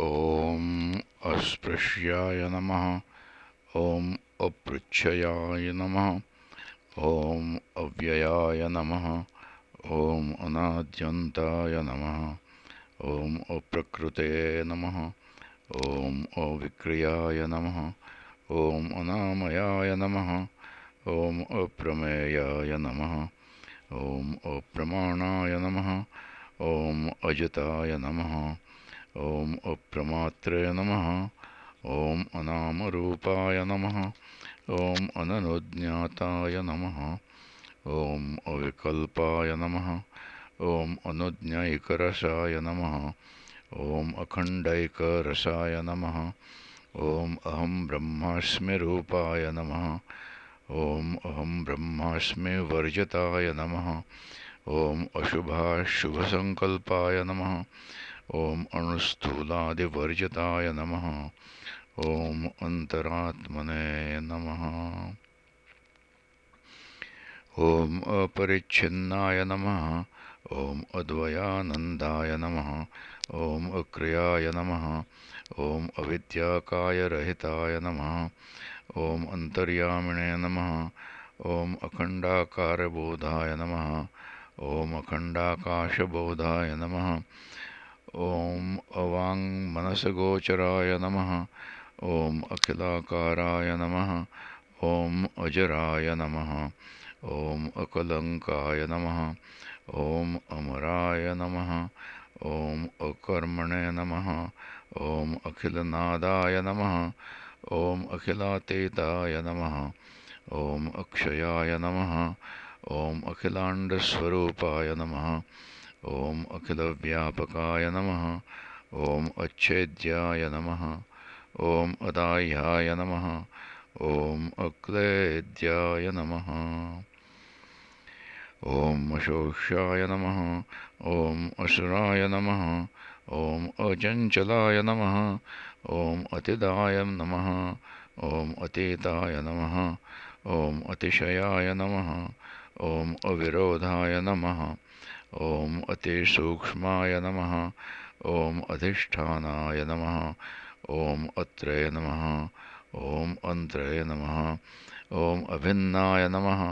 ॐ अस्पृश्याय नमः। ॐ अपृच्छयाय नमः। ॐ अव्ययाय नमः। ॐ अनाद्यन्ताय नमः। ॐ अप्रकृते नमः। ॐ अविक्रियाय नमः। ॐ अनामयाय नमः। ॐ अप्रमेयाय नमः। ॐ अप्रमाणाय नमः। ॐ अजताय नमः। ॐ अप्रमात्रे नमः। ॐ अनामरूपाय नमः। ॐ अननुज्ञाताय नमः। ॐ अविकल्पाय नमः। ॐ अनुज्ञैकरसाय नमः। ॐ अखण्डैकरसाय नमः। ॐ अहं ब्रह्मास्मि रूपाय नमः। ॐ अहं ब्रह्मास्मि वर्जताय नमः। ॐ अशुभाशुभसङ्कल्पाय नमः। ॐ अणुस्थूलादिवर्जिताय नमः। ॐ अन्तरात्मने नमः। ॐ अपरिच्छिन्नाय नमः। ॐ अद्वयानन्दाय नमः। ॐ अक्रियाय नमः। ॐ अविद्याकायरहिताय नमः। ॐ अन्तर्यामिणे नमः। ॐ अखण्डाकारबोधाय नमः। ॐ अखण्डाकाशबोधाय नमः ॐ अवाङ्मनसगोचराय नमः। ॐ अखिलाकाराय नमः। ॐ अजराय नमः। ॐ अकलङ्काय नमः। ॐ अमराय नमः। ॐ अकर्मणे नमः। ॐ अखिलनादाय नमः। ॐ अखिलातीताय नमः। ॐ अक्षयाय नमः। ॐ अखिलाण्डस्वरूपाय नमः ॐ अखिलव्यापकाय नमः ॐ अच्छेद्याय नमः ॐ अदाह्याय नमः ॐ अक्लेद्याय नमः ॐ अशोष्याय नमः ॐ असुराय नमः ॐ अचञ्चलाय नमः ॐ अतिदाय नमः ॐ अतीताय नमः ॐ अतिशयाय नमः ॐ अविरोधाय नमः ॐ अतिसूक्ष्माय नमः ॐ अधिष्ठानाय नमः ॐ अत्रे नमः ॐ अन्त्रे नमः ॐ अभिन्नाय नमः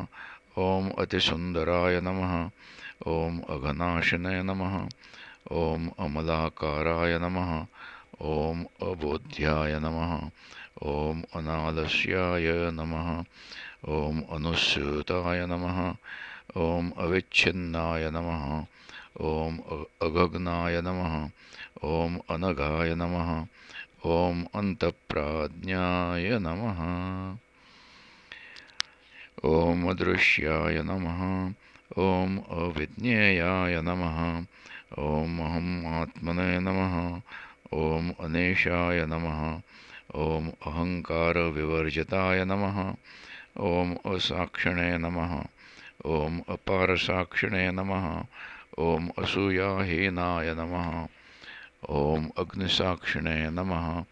ॐ अतिसुन्दराय नमः ॐ अघनाशिने नमः ॐ अमलाकाराय नमः ॐ अबोध्याय नमः ॐ अनालस्याय नमः ॐ अनुस्यूताय नमः ॐ अविच्छिन्नाय नमः। ॐ अगग्नाय नमः। ॐ अनघाय नमः। ॐ अन्तःप्राज्ञाय नमः। ॐ अदृश्याय नमः। ॐ अविज्ञेयाय नमः। ॐ अहम् आत्मने नमः। ॐ अनेशाय नमः। ॐ अहङ्कारविवर्जिताय नमः। ॐ असाक्षिणे नमः ॐ अपारसाक्षिणे नमः। ॐ असूयाहीनाय नमः। ॐ अग्निसाक्षिणे नमः।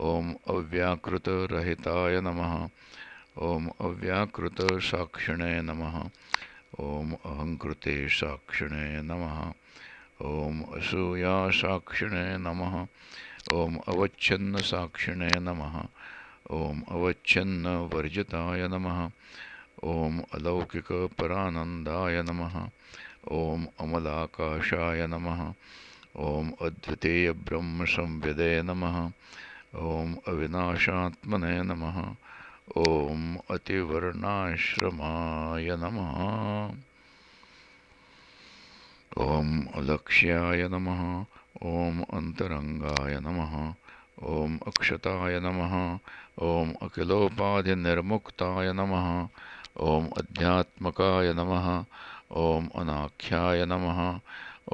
ॐ अव्याकृतरहिताय नमः। ॐ अव्याकृतसाक्षिणे नमः। ॐ अहङ्कृते साक्षिणे नमः। ॐ असूयासाक्षिणे नमः। ॐ अवच्छन्नसाक्षिणे नमः। ॐ अवच्छन्नवर्जिताय नमः। ॐ अलौकिकपरानन्दाय नमः। ॐ अमलाकाशाय नमः। ॐ अद्वितीयब्रह्मसंविदे नमः। ॐ अविनाशात्मने नमः। ॐ अतिवर्णाश्रमाय नमः। ॐ अलक्ष्याय नमः। ॐ अन्तरङ्गाय नमः। ॐ अक्षताय नमः। ॐ अखिलोपाधिनिर्मुक्ताय नमः ॐ अध्यात्मकाय नमः ॐ अनाख्याय नमः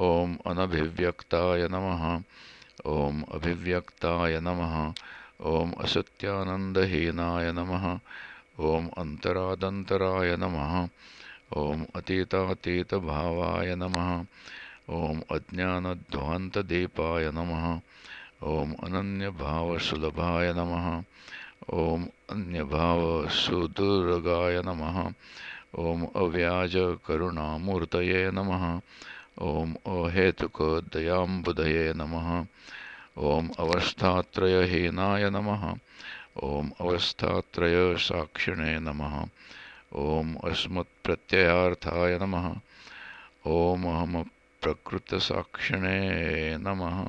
ॐ अनभिव्यक्ताय नमः ॐ अभिव्यक्ताय नमः ॐ असत्यानन्दहीनाय नमः ॐ अन्तरादन्तराय नमः ॐ अतीतातीतभावाय नमः ॐ अज्ञानध्वान्तदीपाय नमः ॐ अनन्यभावसुलभाय नमः ॐ अन्यभावसुदुर्गाय नमः। ॐ अव्याजकरुणामूर्तये नमः। ॐ अहेतुकदयाम्बुधये नमः। ॐ अवस्थात्रयहीनाय नमः। ॐ अवस्थात्रयसाक्षिणे नमः। ॐ अस्मत्प्रत्ययार्थाय नमः। ॐ अहमप्रकृतसाक्षिणे नमः।